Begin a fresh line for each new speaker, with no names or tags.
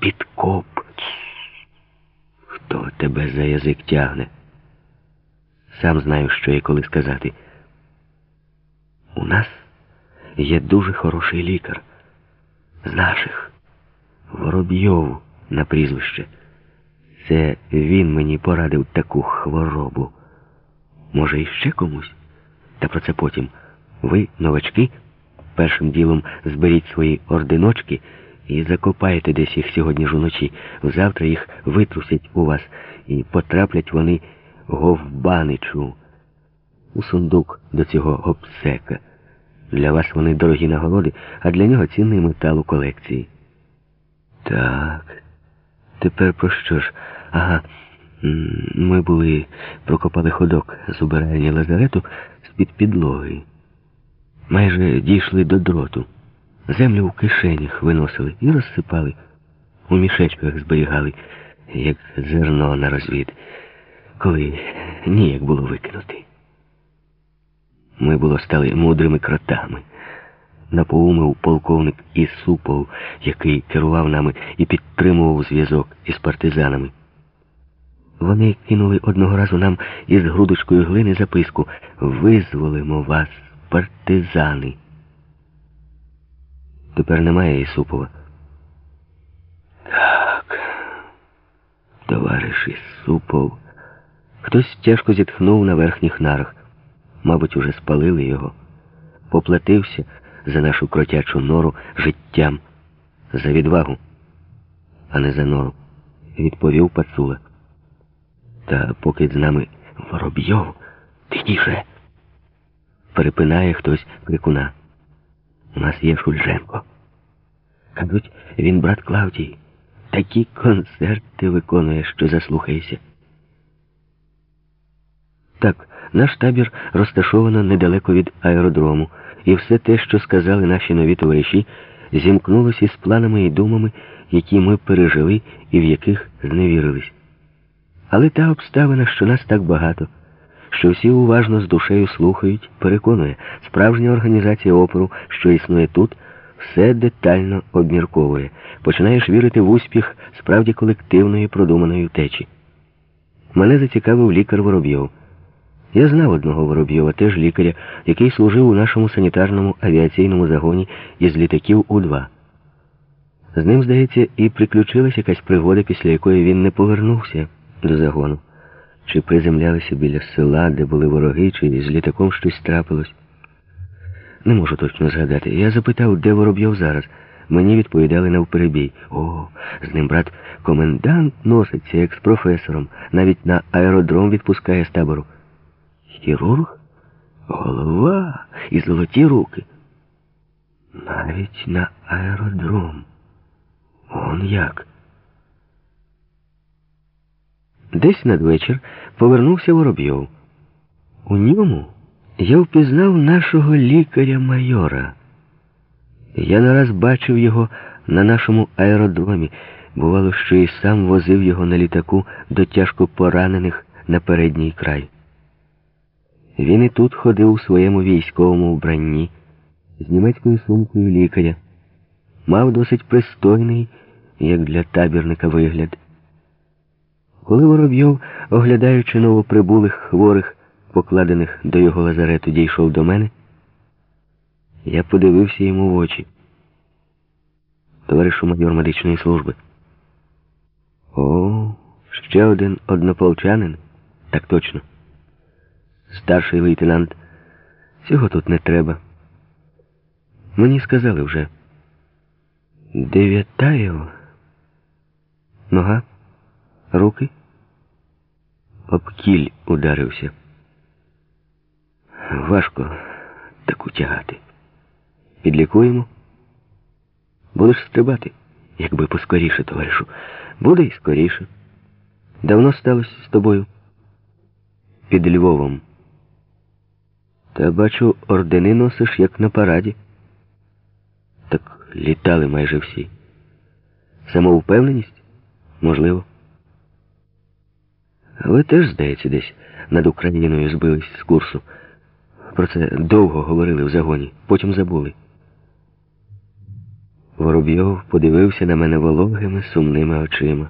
підкоп. Хто тебе за язик тягне? Сам знаю, що і коли сказати. У нас є дуже хороший лікар. З наших. Воробйов на прізвище. Це він мені порадив таку хворобу. Може, іще комусь? Та про це потім. Ви, новачки, першим ділом зберіть свої ординочки і закопаєте десь їх сьогодні ж уночі. Завтра їх витрусять у вас, і потраплять вони говбаничу у сундук до цього гопсека. Для вас вони дорогі нагороди, а для нього цінний метал у колекції. Так, тепер про що ж? Ага, ми були, прокопали ходок з убиральні лазарету з-під підлоги. Майже дійшли до дроту. Землю в кишенях виносили і розсипали. У мішечках зберігали, як зерно на розвід, коли ніяк було викинути. Ми було стали мудрими кротами. Напоумив полковник Ісупов, який керував нами і підтримував зв'язок із партизанами. Вони кинули одного разу нам із грудочкою глини записку Визволимо вас, партизани. Тепер немає Ісупова. Так, товариш Ісупов. Хтось тяжко зітхнув на верхніх нарах. Мабуть, уже спалили його. Поплатився за нашу кротячу нору життям, за відвагу, а не за нору, відповів пацула. Та поки з нами Воробйов, тихніше, перепинає хтось крикуна. У нас є Шульженко. Кажуть, він брат Клавдії. Такі концерти виконує, що заслухаєшся. Так, наш табір розташовано недалеко від аеродрому, і все те, що сказали наші нові товариші, зімкнулося із планами і думами, які ми пережили і в яких зневірились. Але та обставина, що нас так багато, що всі уважно з душею слухають, переконує, справжня організація опору, що існує тут, все детально обмірковує. Починаєш вірити в успіх справді колективної продуманої втечі. Мене зацікавив лікар Воробйов. Я знав одного Воробйова, теж лікаря, який служив у нашому санітарному авіаційному загоні із літаків У-2. З ним, здається, і приключилась якась пригода, після якої він не повернувся до загону. Чи приземлялися біля села, де були вороги, чи з літаком щось трапилось. Не можу точно згадати. Я запитав, де Воробйов зараз. Мені відповідали навперебій. О, з ним брат комендант носиться, як з професором. Навіть на аеродром відпускає з табору. Хірург? Голова і золоті руки. Навіть на аеродром. Он як. Десь надвечір повернувся Воробйов. У ньому я впізнав нашого лікаря-майора. Я нараз бачив його на нашому аеродромі. Бувало, що і сам возив його на літаку до тяжко поранених на передній край. Він і тут ходив у своєму військовому вбранні з німецькою сумкою лікаря. Мав досить пристойний, як для табірника, вигляд. Коли Воробйов, оглядаючи новоприбулих хворих, покладених до його лазарету, дійшов до мене, я подивився йому в очі. Товаришу майор медичної служби. О, ще один однополчанин? Так точно. Старший лейтенант. Цього тут не треба. Мені сказали вже. Дев'ятаєв. Нога, руки. Об кіль ударився. Важко таку тягати. Підлікуємо. Будеш стрибати, якби поскоріше, товаришу. Буде й скоріше. Давно сталося з тобою? Під Львовом. Та бачу, ордени носиш, як на параді. Так літали майже всі. Самоупевненість? Можливо. Ви теж, здається, десь над Україною збились з курсу. Про це довго говорили в загоні, потім забули. Воробйов подивився на мене вологими, сумними очима.